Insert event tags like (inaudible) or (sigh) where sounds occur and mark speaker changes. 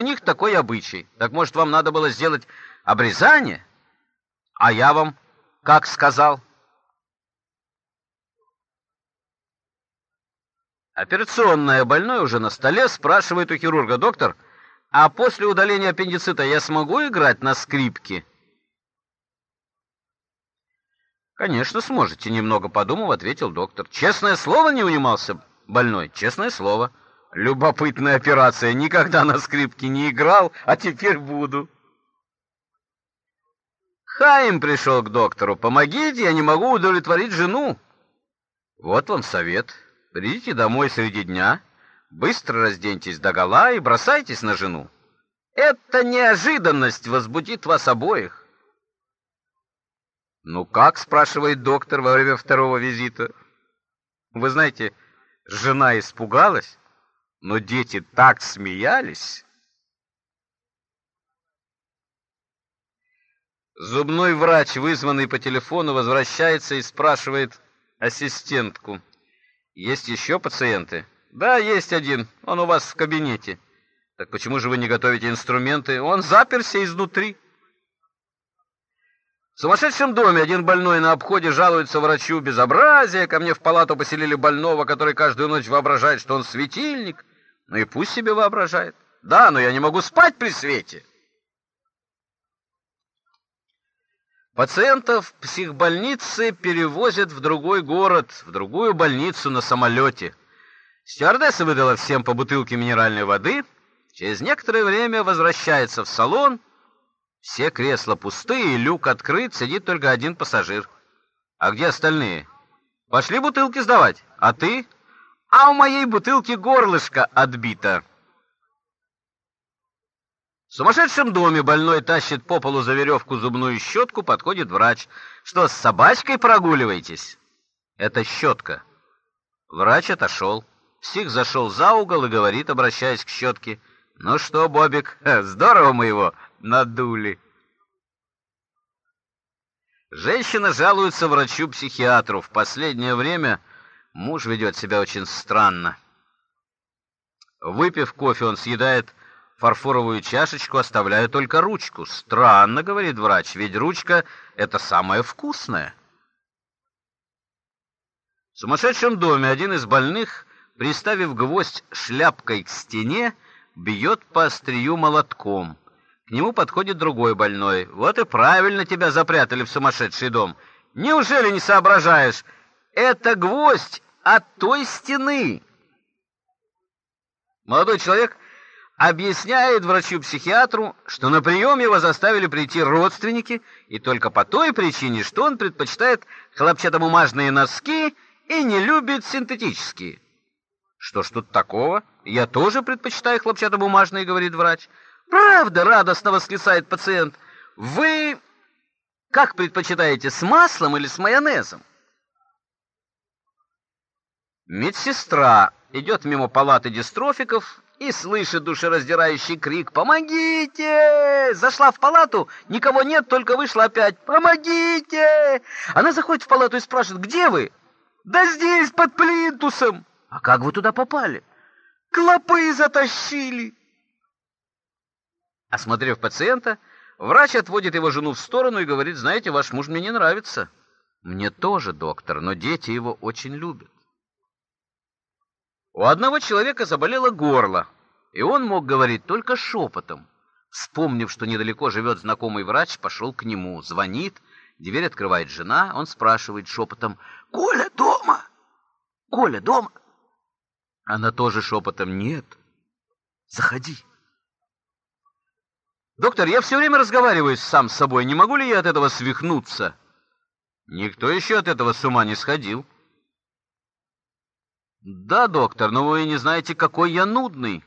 Speaker 1: У них такой обычай. Так может, вам надо было сделать обрезание? А я вам как сказал? Операционная больной уже на столе спрашивает у хирурга: "Доктор, а после удаления аппендицита я смогу играть на скрипке?" Конечно, сможете, немного подумав, ответил доктор. Честное слово, не унимался больной. Честное слово. Любопытная операция. Никогда на скрипке не играл, а теперь буду. Хаим пришел к доктору. Помогите, я не могу удовлетворить жену. Вот вам совет. Придите домой среди дня, быстро разденьтесь догола и бросайтесь на жену. Эта неожиданность возбудит вас обоих. Ну как, спрашивает доктор во время второго визита. Вы знаете, жена испугалась, но дети так смеялись. Зубной врач, вызванный по телефону, возвращается и спрашивает ассистентку: "Есть еще пациенты?" "Да, есть один. Он у вас в кабинете." "Так почему же вы не готовите инструменты? Он заперся изнутри." В сумасшедшем доме один больной на обходе жалуется врачу: "Безобразие! Ко мне в палату поселили больного, который каждую ночь воображает, что он светильник". Ну и пусть себе воображает. Да, но я не могу спать при свете. Пациентов в психбольнице перевозят в другой город, в другую больницу на самолете. Стюардесса выдала всем по бутылке минеральной воды. Через некоторое время возвращается в салон. Все кресла пустые, люк открыт, сидит только один пассажир. А где остальные? Пошли бутылки сдавать. А ты? А у моей бутылки горлышко отбито. В сумасшедшем доме больной тащит по полу за веревку зубную щетку, подходит врач. Что, с собачкой прогуливаетесь? Это щетка. Врач отошел. Псих зашел за угол и говорит, обращаясь к щетке. Ну что, Бобик, (laughs) здорово мы его надули. Женщина жалуется врачу-психиатру. В последнее время муж ведет себя очень странно. Выпив кофе, он съедает фарфоровую чашечку, оставляя только ручку. Странно, говорит врач, ведь ручка это самое вкусное. В сумасшедшем доме один из больных, приставив гвоздь шляпкой к стене, бьет по острию молотком. К нему подходит другой больной. Вот и правильно тебя запрятали в сумасшедший дом. Неужели не соображаешь? Это гвоздь от той стены. Молодой человек объясняет врачу-психиатру, что на прием его заставили прийти родственники, и только по той причине, что он предпочитает хлопчатобумажные носки и не любит синтетические. Что ж тут такого? Я тоже предпочитаю хлопчатобумажные, говорит врач. Правда, радостно восклицает пациент. Вы как предпочитаете, с маслом или с майонезом? Медсестра идет мимо палаты дистрофиков и слышит душераздирающий крик «Помогите!». Зашла в палату, никого нет, только вышла опять «Помогите!». Она заходит в палату и спрашивает «Где вы?». «Да здесь, под плинтусом». «А как вы туда попали?» «Клопы затащили». Осмотрев пациента, врач отводит его жену в сторону и говорит «Знаете, ваш муж мне не нравится». «Мне тоже, доктор, но дети его очень любят». У одного человека заболело горло, и он мог говорить только шепотом. Вспомнив, что недалеко живет знакомый врач, пошел к нему, звонит, дверь открывает жена, он спрашивает шепотом: "Коля дома? Коля дома?" Она тоже шепотом: "Нет. Заходи". Доктор, я все время разговариваю сам с собой, не могу ли я от этого свихнуться? Никто еще от этого с ума не сходил. Да, доктор, но вы не знаете, какой я нудный.